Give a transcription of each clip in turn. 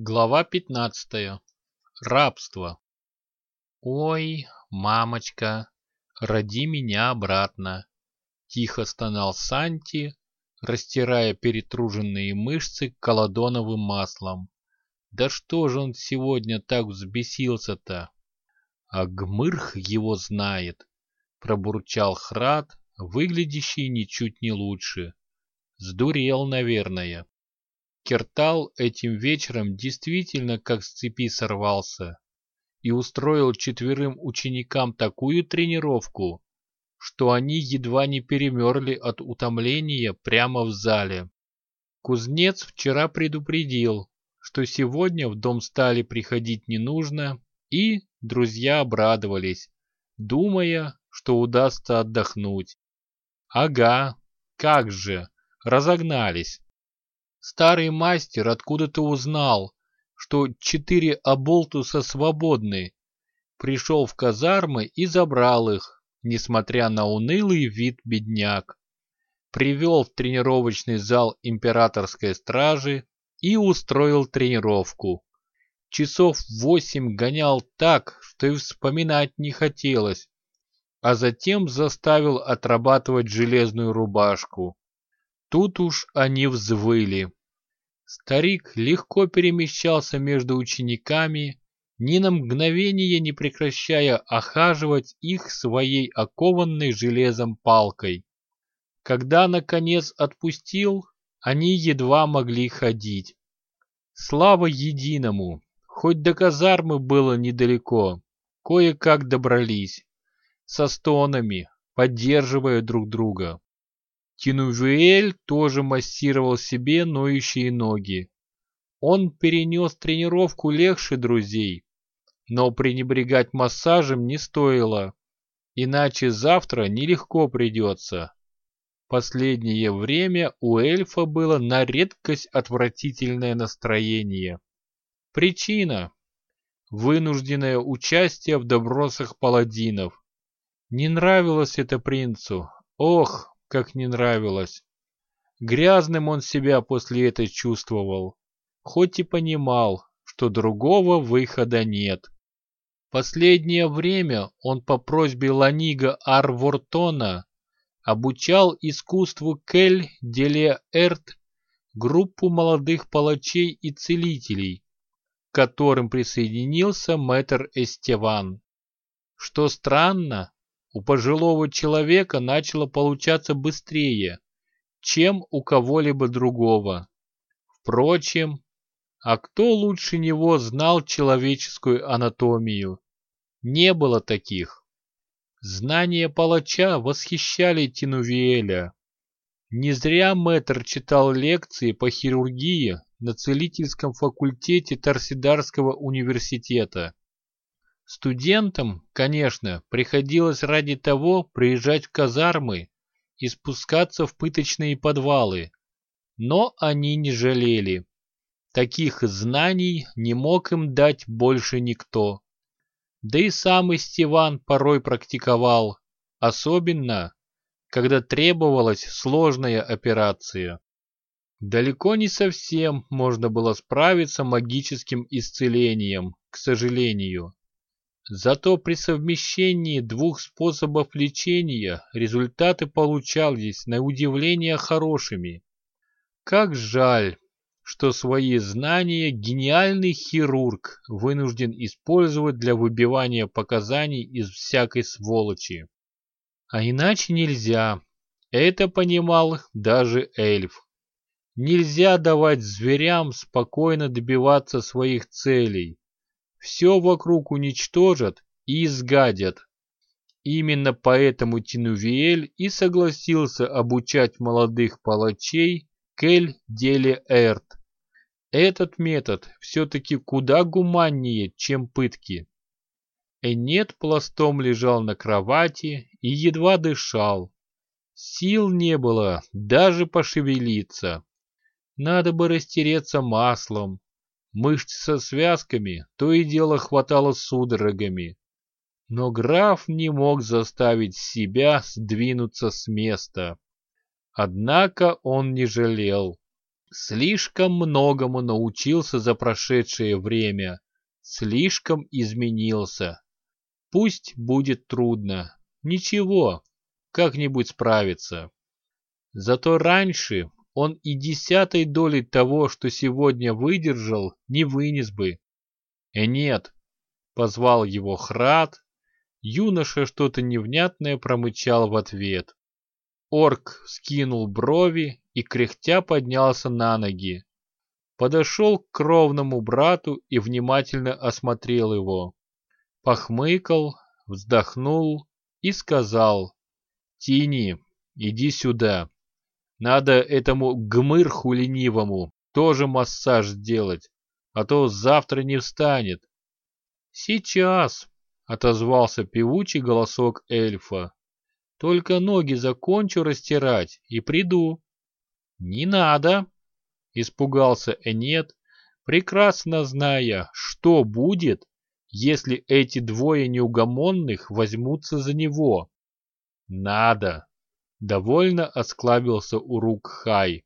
Глава 15. Рабство. «Ой, мамочка, роди меня обратно!» Тихо стонал Санти, растирая перетруженные мышцы колодоновым маслом. «Да что же он сегодня так взбесился-то?» «А Гмырх его знает!» — пробурчал Храд, выглядящий ничуть не лучше. «Сдурел, наверное». Кертал этим вечером действительно как с цепи сорвался и устроил четверым ученикам такую тренировку, что они едва не перемерли от утомления прямо в зале. Кузнец вчера предупредил, что сегодня в дом стали приходить не нужно, и друзья обрадовались, думая, что удастся отдохнуть. Ага, как же, разогнались. Старый мастер откуда-то узнал, что четыре оболтуса свободны. Пришел в казармы и забрал их, несмотря на унылый вид бедняк. Привел в тренировочный зал императорской стражи и устроил тренировку. Часов восемь гонял так, что и вспоминать не хотелось, а затем заставил отрабатывать железную рубашку. Тут уж они взвыли. Старик легко перемещался между учениками, ни на мгновение не прекращая охаживать их своей окованной железом палкой. Когда, наконец, отпустил, они едва могли ходить. Слава единому, хоть до казармы было недалеко, кое-как добрались, со стонами, поддерживая друг друга. Тинувуэль тоже массировал себе ноющие ноги. Он перенес тренировку легче друзей, но пренебрегать массажем не стоило, иначе завтра нелегко придется. Последнее время у эльфа было на редкость отвратительное настроение. Причина – вынужденное участие в добросах паладинов. Не нравилось это принцу. Ох, как не нравилось. Грязным он себя после этого чувствовал, хоть и понимал, что другого выхода нет. Последнее время он по просьбе Ланига Арвортона обучал искусству Кель Деле Эрт группу молодых палачей и целителей, к которым присоединился мэтр Эстеван. Что странно, у пожилого человека начало получаться быстрее, чем у кого-либо другого. Впрочем, а кто лучше него знал человеческую анатомию? Не было таких. Знания палача восхищали Тинувиэля. Не зря мэтр читал лекции по хирургии на целительском факультете Торсидарского университета. Студентам, конечно, приходилось ради того приезжать в казармы и спускаться в пыточные подвалы, но они не жалели. Таких знаний не мог им дать больше никто. Да и сам Истиван порой практиковал, особенно, когда требовалась сложная операция. Далеко не совсем можно было справиться магическим исцелением, к сожалению. Зато при совмещении двух способов лечения результаты получались на удивление хорошими. Как жаль, что свои знания гениальный хирург вынужден использовать для выбивания показаний из всякой сволочи. А иначе нельзя. Это понимал даже эльф. Нельзя давать зверям спокойно добиваться своих целей все вокруг уничтожат и изгадят. Именно поэтому Тинувиэль и согласился обучать молодых палачей Кель Деле Эрт. Этот метод все-таки куда гуманнее, чем пытки. Энет пластом лежал на кровати и едва дышал. Сил не было даже пошевелиться. Надо бы растереться маслом, Мышц со связками то и дело хватало судорогами. Но граф не мог заставить себя сдвинуться с места. Однако он не жалел. Слишком многому научился за прошедшее время, слишком изменился. Пусть будет трудно, ничего, как-нибудь справится. Зато раньше он и десятой доли того, что сегодня выдержал, не вынес бы. Э нет, позвал его Храд, юноша что-то невнятное промычал в ответ. Орк скинул брови и кряхтя поднялся на ноги. Подошел к кровному брату и внимательно осмотрел его. Похмыкал, вздохнул и сказал, «Тини, иди сюда. Надо этому гмырху ленивому тоже массаж сделать, а то завтра не встанет». «Сейчас», — отозвался певучий голосок эльфа. «Только ноги закончу растирать и приду». «Не надо», — испугался Энет, прекрасно зная, что будет, если эти двое неугомонных возьмутся за него. «Надо!» — довольно осклабился Урукхай.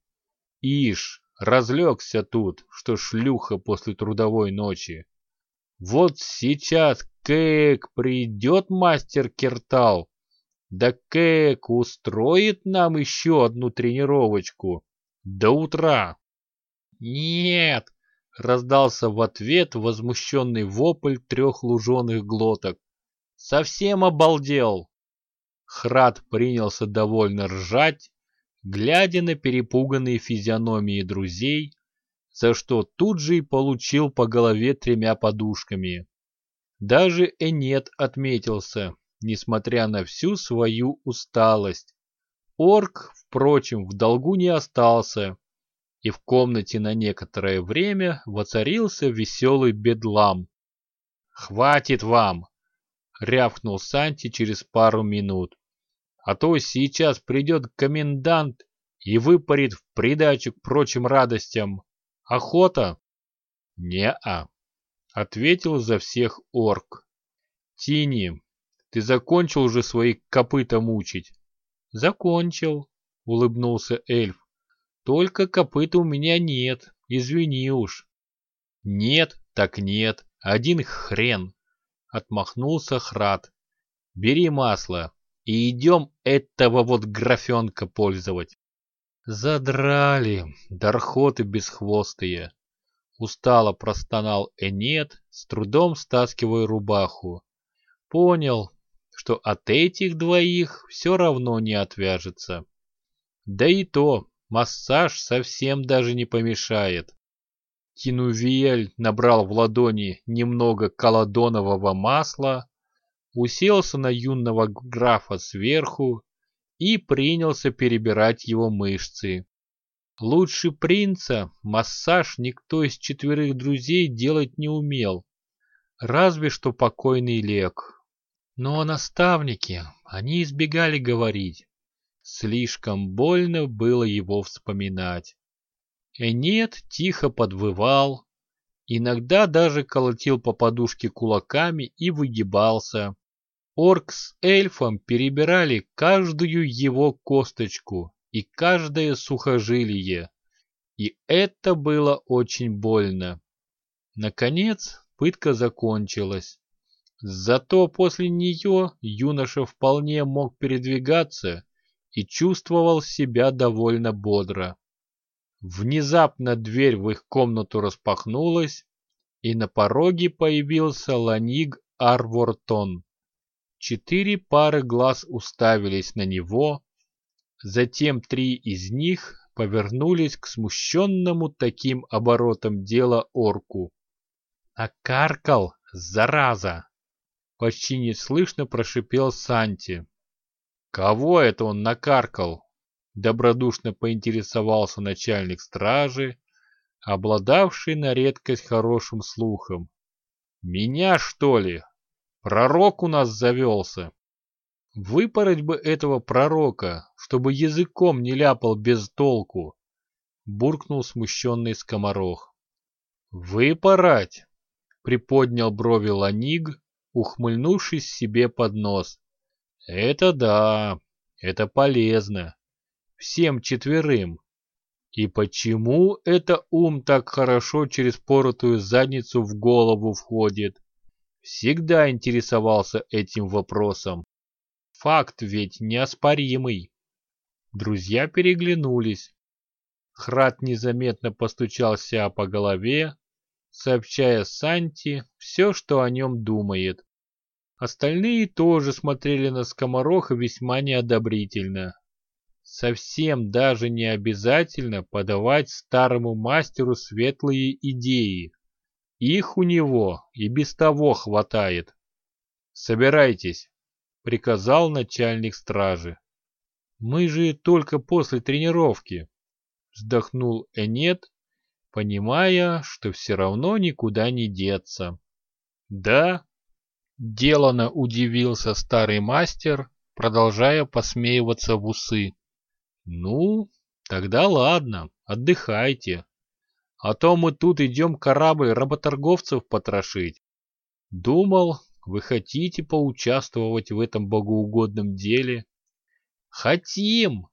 «Ишь, разлегся тут, что шлюха после трудовой ночи. Вот сейчас Кэк придет мастер Кертал, да Кэк устроит нам еще одну тренировочку. До утра!» «Нет!» — раздался в ответ возмущенный вопль трех луженых глоток. «Совсем обалдел!» Храд принялся довольно ржать, глядя на перепуганные физиономии друзей, за что тут же и получил по голове тремя подушками. Даже Энет отметился, несмотря на всю свою усталость. Орк, впрочем, в долгу не остался, и в комнате на некоторое время воцарился веселый бедлам. «Хватит вам!» — рявкнул Санти через пару минут а то сейчас придет комендант и выпарит в придачу к прочим радостям. Охота? Не-а, ответил за всех орк. Тини, ты закончил уже свои копыта мучить? Закончил, улыбнулся эльф. Только копыта у меня нет, извини уж. Нет, так нет, один хрен, отмахнулся Храд. Бери масло, и идем этого вот графенка пользовать. Задрали, дархоты бесхвостые. Устало простонал Энет, с трудом стаскивая рубаху. Понял, что от этих двоих все равно не отвяжется. Да и то, массаж совсем даже не помешает. Тинувиэль набрал в ладони немного колодонового масла, уселся на юного графа сверху и принялся перебирать его мышцы. Лучше принца массаж никто из четверых друзей делать не умел, разве что покойный Лек. Но наставники, они избегали говорить. Слишком больно было его вспоминать. Энет тихо подвывал, иногда даже колотил по подушке кулаками и выгибался, Орк с эльфом перебирали каждую его косточку и каждое сухожилие, и это было очень больно. Наконец пытка закончилась. Зато после нее юноша вполне мог передвигаться и чувствовал себя довольно бодро. Внезапно дверь в их комнату распахнулась, и на пороге появился Ланиг Арвортон. Четыре пары глаз уставились на него, затем три из них повернулись к смущенному таким оборотом дела орку. «Накаркал, зараза!» — почти неслышно прошипел Санти. «Кого это он накаркал?» — добродушно поинтересовался начальник стражи, обладавший на редкость хорошим слухом. «Меня, что ли?» Пророк у нас завелся. Выпороть бы этого пророка, чтобы языком не ляпал без толку, буркнул смущенный скоморох. Выпороть? Приподнял брови Ланиг, ухмыльнувшись себе под нос. Это да, это полезно. Всем четверым. И почему это ум так хорошо через поротую задницу в голову входит? Всегда интересовался этим вопросом. Факт ведь неоспоримый. Друзья переглянулись. Храд незаметно постучал себя по голове, сообщая Санти все, что о нем думает. Остальные тоже смотрели на скомороха весьма неодобрительно. Совсем даже не обязательно подавать старому мастеру светлые идеи. Их у него и без того хватает. «Собирайтесь», — приказал начальник стражи. «Мы же только после тренировки», — вздохнул Энет, понимая, что все равно никуда не деться. «Да?» — делано удивился старый мастер, продолжая посмеиваться в усы. «Ну, тогда ладно, отдыхайте. А то мы тут идем корабль работорговцев потрошить. Думал, вы хотите поучаствовать в этом богоугодном деле?» «Хотим!»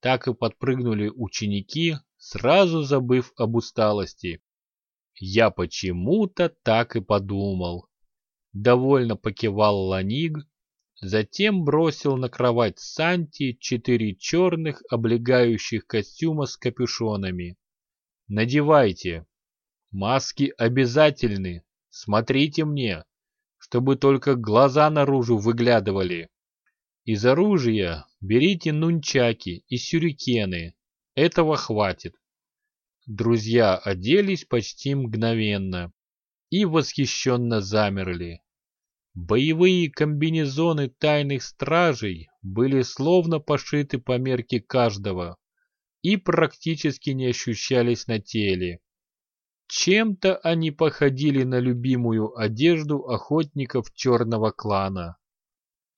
Так и подпрыгнули ученики, сразу забыв об усталости. Я почему-то так и подумал. Довольно покивал Ланиг, затем бросил на кровать Санти четыре черных облегающих костюма с капюшонами. Надевайте. Маски обязательны. Смотрите мне, чтобы только глаза наружу выглядывали. Из оружия берите нунчаки и сюрикены. Этого хватит. Друзья оделись почти мгновенно и восхищенно замерли. Боевые комбинезоны тайных стражей были словно пошиты по мерке каждого и практически не ощущались на теле. Чем-то они походили на любимую одежду охотников черного клана.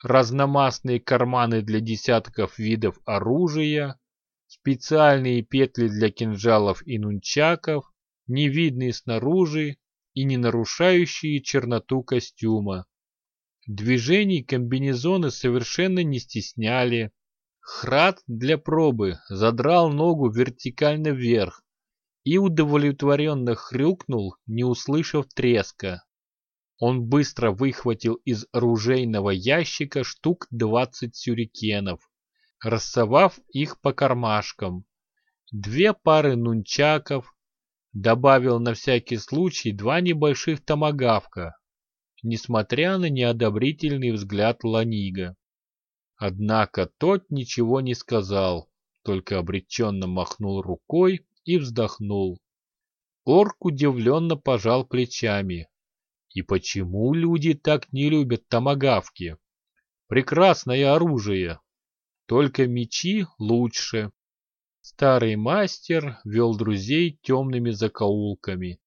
Разномастные карманы для десятков видов оружия, специальные петли для кинжалов и нунчаков, не видные снаружи и не нарушающие черноту костюма. Движений комбинезоны совершенно не стесняли. Храд для пробы задрал ногу вертикально вверх и удовлетворенно хрюкнул, не услышав треска. Он быстро выхватил из оружейного ящика штук двадцать сюрикенов рассовав их по кармашкам. Две пары нунчаков, добавил на всякий случай два небольших томагавка, несмотря на неодобрительный взгляд Ланига. Однако тот ничего не сказал, только обреченно махнул рукой и вздохнул. Орк удивленно пожал плечами. И почему люди так не любят томагавки? Прекрасное оружие, только мечи лучше. Старый мастер вел друзей темными закоулками.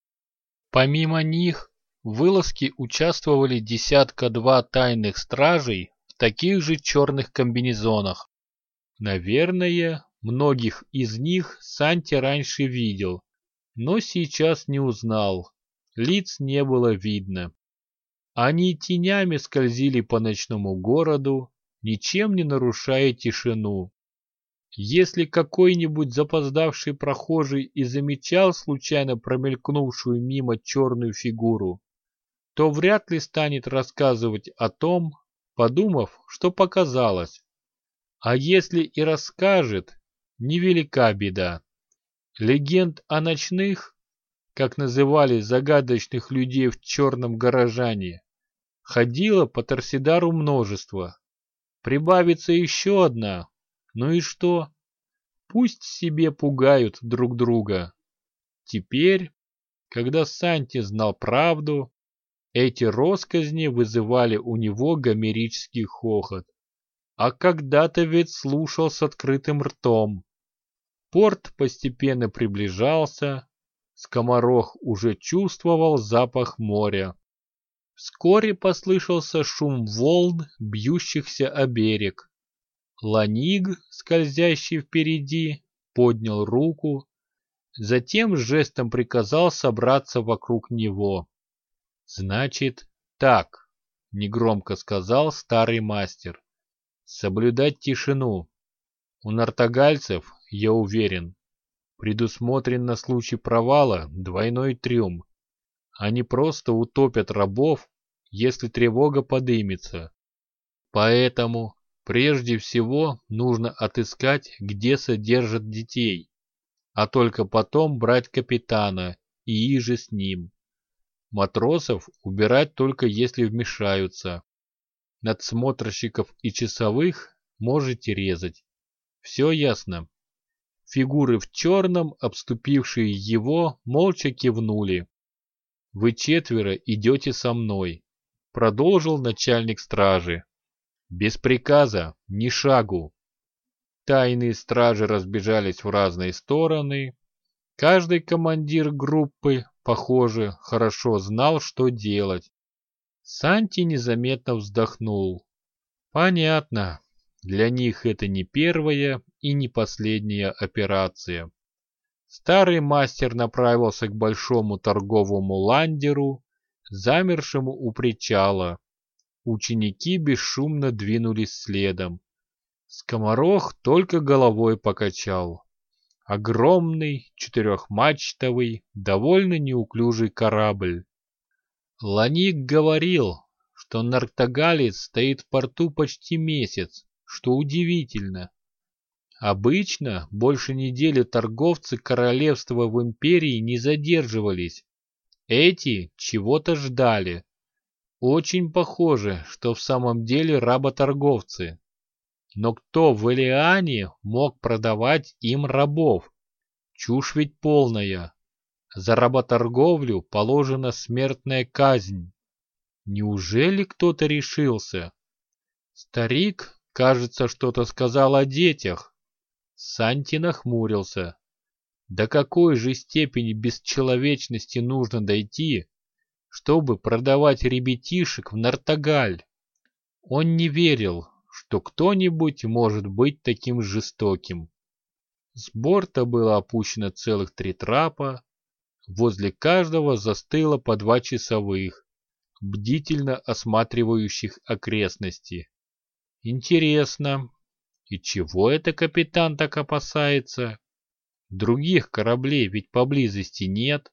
Помимо них, в вылазке участвовали десятка-два тайных стражей таких же черных комбинезонах. Наверное, многих из них Санти раньше видел, но сейчас не узнал. Лиц не было видно. Они тенями скользили по ночному городу, ничем не нарушая тишину. Если какой-нибудь запоздавший прохожий и замечал случайно промелькнувшую мимо черную фигуру, то вряд ли станет рассказывать о том, подумав, что показалось. А если и расскажет, невелика беда. Легенд о ночных, как называли загадочных людей в черном горожане, ходило по Торсидару множество. Прибавится еще одна. Ну и что? Пусть себе пугают друг друга. Теперь, когда Санти знал правду, эти росказни вызывали у него гомерический хохот. А когда-то ведь слушал с открытым ртом. Порт постепенно приближался, скоморох уже чувствовал запах моря. Вскоре послышался шум волн, бьющихся о берег. Ланиг, скользящий впереди, поднял руку, затем жестом приказал собраться вокруг него. «Значит, так», — негромко сказал старый мастер, — «соблюдать тишину. У нартогальцев, я уверен, Предусмотрен на случай провала двойной трюм. Они просто утопят рабов, если тревога подымется. Поэтому прежде всего нужно отыскать, где содержат детей, а только потом брать капитана и иже с ним. Матросов убирать только если вмешаются. Надсмотрщиков и часовых можете резать. Все ясно. Фигуры в черном, обступившие его, молча кивнули. «Вы четверо идете со мной», — продолжил начальник стражи. «Без приказа, ни шагу». Тайные стражи разбежались в разные стороны. Каждый командир группы, похоже, хорошо знал, что делать. Санти незаметно вздохнул. Понятно, для них это не первая и не последняя операция. Старый мастер направился к большому торговому ландеру, замершему у причала. Ученики бесшумно двинулись следом. Скоморох только головой покачал. Огромный, четырехмачтовый, довольно неуклюжий корабль. Ланик говорил, что Нартагалец стоит в порту почти месяц, что удивительно. Обычно больше недели торговцы королевства в империи не задерживались. Эти чего-то ждали. Очень похоже, что в самом деле работорговцы. Но кто в Элиане мог продавать им рабов? Чушь ведь полная. За работорговлю положена смертная казнь. Неужели кто-то решился? Старик Кажется, что-то сказал о детях. Санти нахмурился. До какой же степени бесчеловечности нужно дойти, чтобы продавать ребятишек в Нартагаль? Он не верил, что кто-нибудь может быть таким жестоким. С борта было опущено целых три трапа, возле каждого застыло по два часовых, бдительно осматривающих окрестности. Интересно, и чего это капитан так опасается? Других кораблей ведь поблизости нет.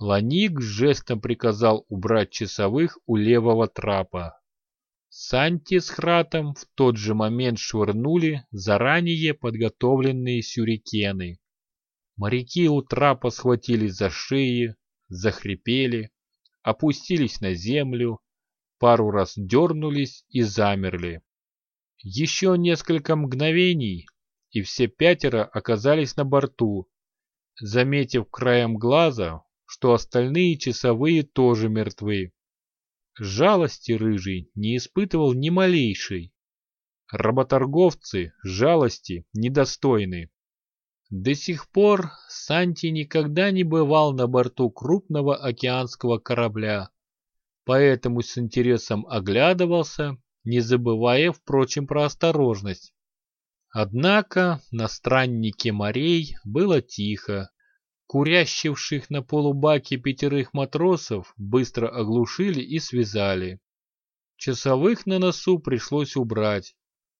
Ланик жестом приказал убрать часовых у левого трапа. Санти с Хратом в тот же момент швырнули заранее подготовленные сюрикены. Моряки у трапа схватились за шеи, захрипели, опустились на землю, пару раз дернулись и замерли. Еще несколько мгновений, и все пятеро оказались на борту, заметив краем глаза, что остальные часовые тоже мертвы. Жалости Рыжий не испытывал ни малейшей. Работорговцы жалости недостойны. До сих пор Санти никогда не бывал на борту крупного океанского корабля, поэтому с интересом оглядывался не забывая, впрочем, про осторожность. Однако на страннике морей было тихо. Курящивших на полубаке пятерых матросов быстро оглушили и связали. Часовых на носу пришлось убрать.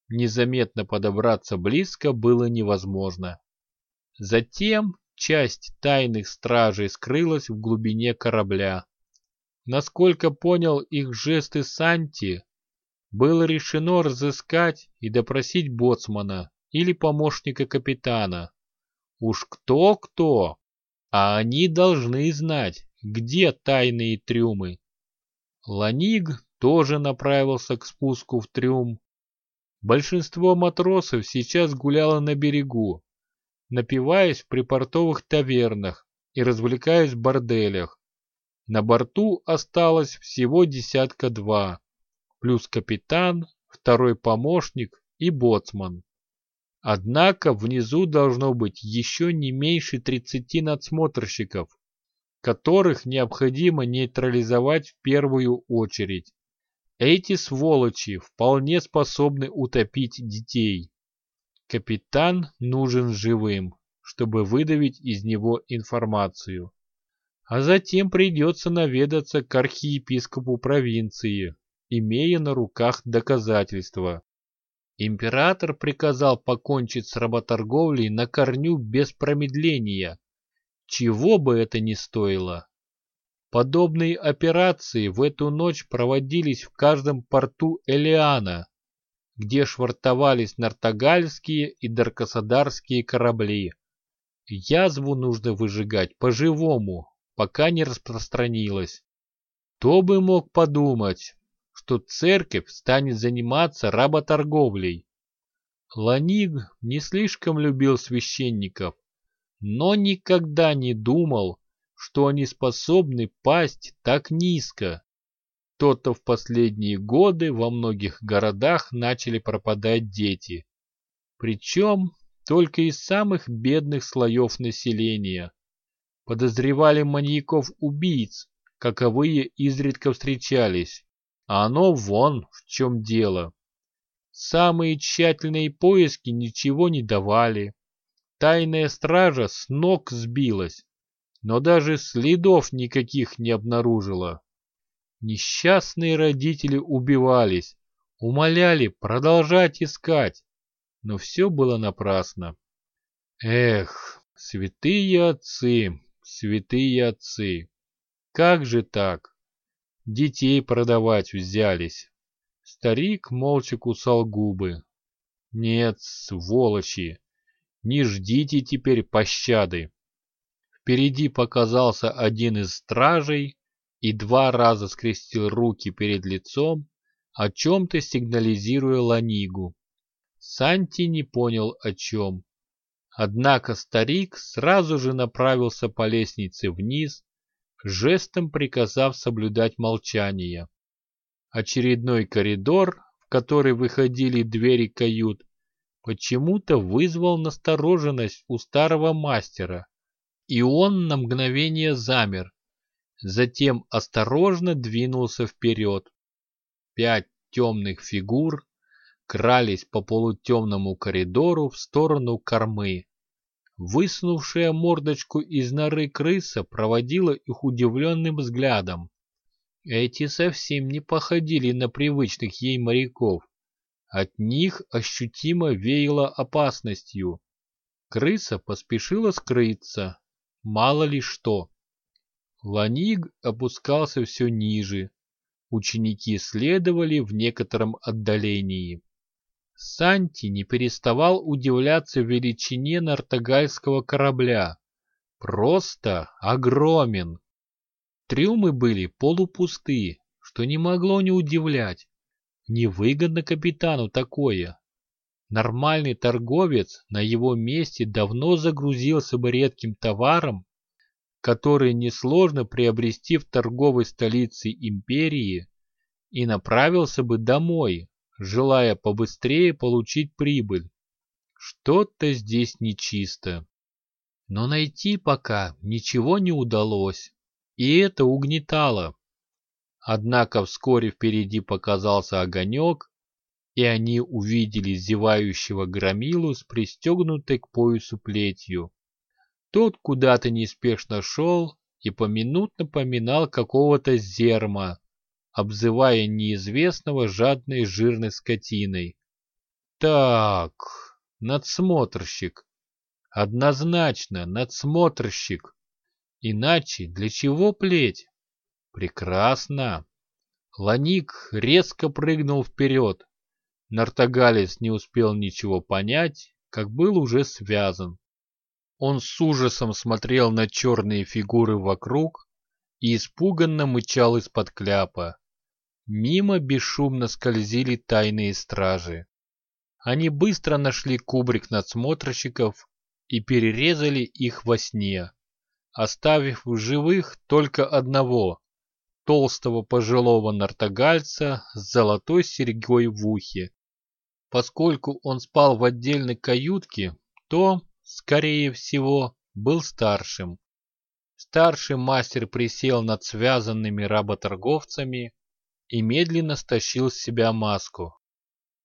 Незаметно подобраться близко было невозможно. Затем часть тайных стражей скрылась в глубине корабля. Насколько понял их жесты Санти, было решено разыскать и допросить боцмана или помощника капитана. Уж кто-кто, а они должны знать, где тайные трюмы. Ланиг тоже направился к спуску в трюм. Большинство матросов сейчас гуляло на берегу, напиваясь в припортовых тавернах и развлекаясь в борделях. На борту осталось всего десятка-два плюс капитан, второй помощник и боцман. Однако внизу должно быть еще не меньше 30 надсмотрщиков, которых необходимо нейтрализовать в первую очередь. Эти сволочи вполне способны утопить детей. Капитан нужен живым, чтобы выдавить из него информацию. А затем придется наведаться к архиепископу провинции, имея на руках доказательства. Император приказал покончить с работорговлей на корню без промедления, чего бы это ни стоило. Подобные операции в эту ночь проводились в каждом порту Элиана, где швартовались нартогальские и даркосадарские корабли. Язву нужно выжигать по-живому, пока не распространилась. Кто бы мог подумать, что церковь станет заниматься работорговлей. Ланиг не слишком любил священников, но никогда не думал, что они способны пасть так низко. То-то в последние годы во многих городах начали пропадать дети. Причем только из самых бедных слоев населения. Подозревали маньяков-убийц, каковые изредка встречались. А оно вон в чем дело. Самые тщательные поиски ничего не давали. Тайная стража с ног сбилась, но даже следов никаких не обнаружила. Несчастные родители убивались, умоляли продолжать искать, но все было напрасно. Эх, святые отцы, святые отцы, как же так? Детей продавать взялись. Старик молча кусал губы. Нет, сволочи, не ждите теперь пощады. Впереди показался один из стражей и два раза скрестил руки перед лицом, о чем-то сигнализируя Ланигу. Санти не понял о чем. Однако старик сразу же направился по лестнице вниз, жестом приказав соблюдать молчание. Очередной коридор, в который выходили двери кают, почему-то вызвал настороженность у старого мастера, и он на мгновение замер, затем осторожно двинулся вперед. Пять темных фигур крались по полутемному коридору в сторону кормы. Высунувшая мордочку из норы крыса проводила их удивленным взглядом. Эти совсем не походили на привычных ей моряков. От них ощутимо веяло опасностью. Крыса поспешила скрыться. Мало ли что. Ланиг опускался все ниже. Ученики следовали в некотором отдалении. Санти не переставал удивляться величине нартогальского корабля. Просто огромен. Трюмы были полупустые, что не могло не удивлять. Невыгодно капитану такое. Нормальный торговец на его месте давно загрузился бы редким товаром, который несложно приобрести в торговой столице империи, и направился бы домой, желая побыстрее получить прибыль. Что-то здесь нечисто. Но найти пока ничего не удалось, и это угнетало. Однако вскоре впереди показался огонек, и они увидели зевающего громилу с пристегнутой к поясу плетью. Тот куда-то неспешно шел и поминутно поминал какого-то зерма, обзывая неизвестного жадной жирной скотиной. Так, надсмотрщик. Однозначно, надсмотрщик. Иначе для чего плеть? Прекрасно. Ланик резко прыгнул вперед. Нартагалец не успел ничего понять, как был уже связан. Он с ужасом смотрел на черные фигуры вокруг и испуганно мычал из-под кляпа. Мимо бесшумно скользили тайные стражи. Они быстро нашли кубрик надсмотрщиков и перерезали их во сне, оставив в живых только одного, толстого пожилого нартогальца с золотой серьгой в ухе. Поскольку он спал в отдельной каютке, то, скорее всего, был старшим. Старший мастер присел над связанными работорговцами и медленно стащил с себя маску.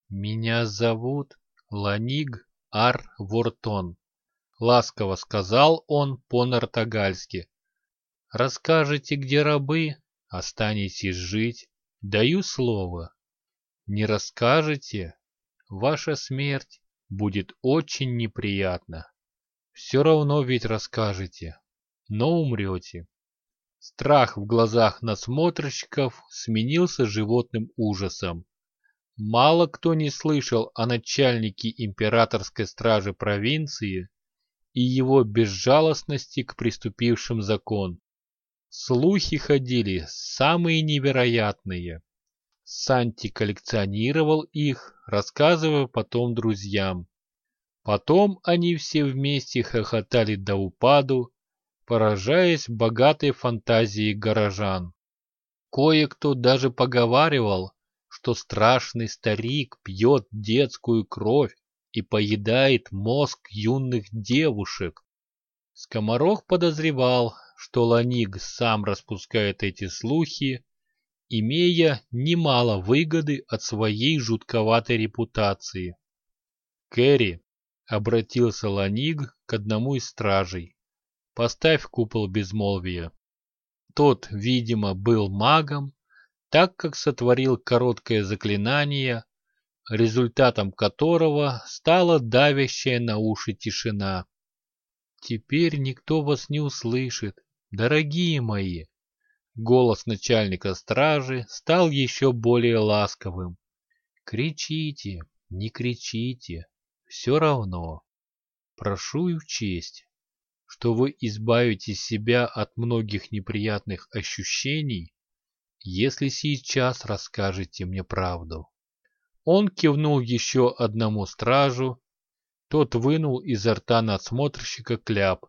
«Меня зовут Ланиг Ар Вортон», — ласково сказал он по-нартогальски. «Расскажете, где рабы, останетесь жить, даю слово. Не расскажете, ваша смерть будет очень неприятна. Все равно ведь расскажете, но умрете. Страх в глазах насмотрщиков сменился животным ужасом. Мало кто не слышал о начальнике императорской стражи провинции и его безжалостности к приступившим закон. Слухи ходили самые невероятные. Санти коллекционировал их, рассказывая потом друзьям. Потом они все вместе хохотали до упаду, поражаясь богатой фантазии горожан. Кое-кто даже поговаривал, что страшный старик пьет детскую кровь и поедает мозг юных девушек. Скоморох подозревал, что Ланик сам распускает эти слухи, имея немало выгоды от своей жутковатой репутации. «Кэрри», — обратился Ланик к одному из стражей, Поставь купол безмолвия. Тот, видимо, был магом, так как сотворил короткое заклинание, результатом которого стала давящая на уши тишина. «Теперь никто вас не услышит, дорогие мои!» Голос начальника стражи стал еще более ласковым. «Кричите, не кричите, все равно. Прошу и учесть, что вы избавите себя от многих неприятных ощущений, если сейчас расскажете мне правду. Он кивнул еще одному стражу, тот вынул изо рта надсмотрщика кляп.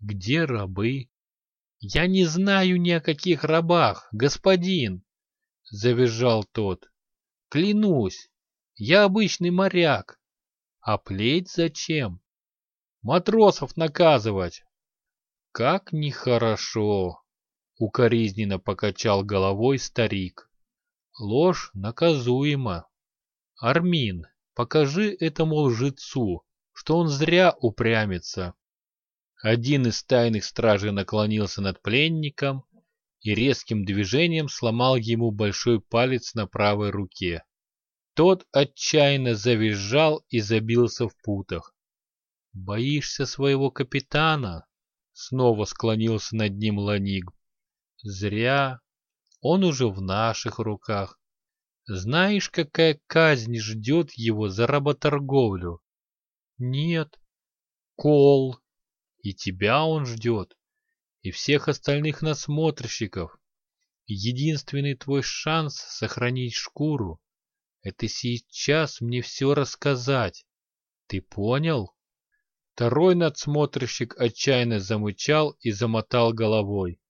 «Где рабы?» «Я не знаю ни о каких рабах, господин!» — завизжал тот. «Клянусь, я обычный моряк. А плеть зачем?» Матросов наказывать. Как нехорошо, укоризненно покачал головой старик. Ложь наказуема. Армин, покажи этому лжецу, что он зря упрямится. Один из тайных стражей наклонился над пленником и резким движением сломал ему большой палец на правой руке. Тот отчаянно завизжал и забился в путах. «Боишься своего капитана?» Снова склонился над ним Ланиг. «Зря. Он уже в наших руках. Знаешь, какая казнь ждет его за работорговлю?» «Нет. Кол. И тебя он ждет. И всех остальных насмотрщиков. Единственный твой шанс сохранить шкуру — это сейчас мне все рассказать. Ты понял?» Второй надсмотрщик отчаянно замычал и замотал головой.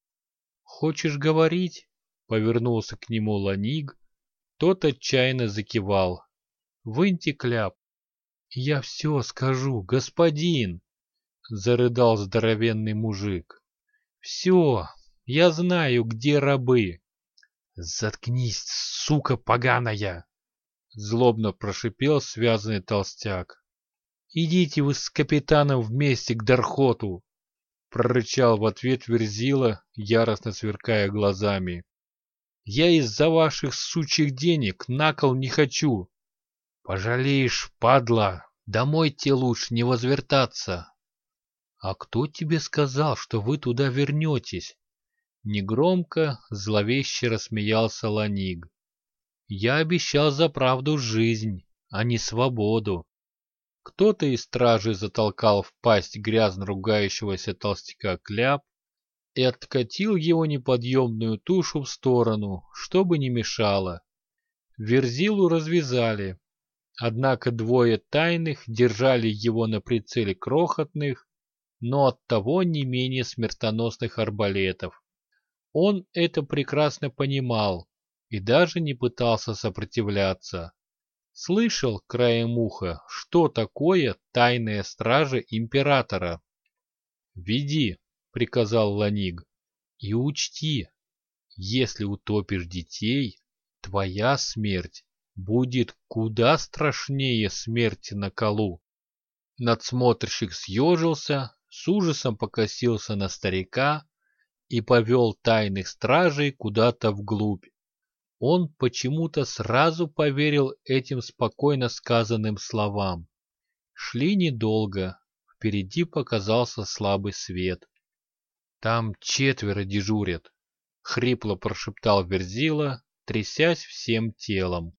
«Хочешь говорить?» — повернулся к нему Ланиг. Тот отчаянно закивал. «Выньте кляп». «Я все скажу, господин!» — зарыдал здоровенный мужик. «Все, я знаю, где рабы». «Заткнись, сука поганая!» — злобно прошипел связанный толстяк. «Идите вы с капитаном вместе к Дархоту!» Прорычал в ответ Верзила, яростно сверкая глазами. «Я из-за ваших сучьих денег на кол не хочу!» «Пожалеешь, падла! Домой тебе лучше не возвертаться!» «А кто тебе сказал, что вы туда вернетесь?» Негромко, зловеще рассмеялся Ланиг. «Я обещал за правду жизнь, а не свободу. Кто-то из стражей затолкал в пасть грязно ругающегося толстяка кляп и откатил его неподъемную тушу в сторону, чтобы не мешало. Верзилу развязали, однако двое тайных держали его на прицеле крохотных, но оттого не менее смертоносных арбалетов. Он это прекрасно понимал и даже не пытался сопротивляться. Слышал краем уха, что такое тайная стража императора. «Веди», — приказал Ланиг, — «и учти, если утопишь детей, твоя смерть будет куда страшнее смерти на колу». Надсмотрщик съежился, с ужасом покосился на старика и повел тайных стражей куда-то вглубь. Он почему-то сразу поверил этим спокойно сказанным словам. Шли недолго, впереди показался слабый свет. «Там четверо дежурят», — хрипло прошептал Верзила, трясясь всем телом.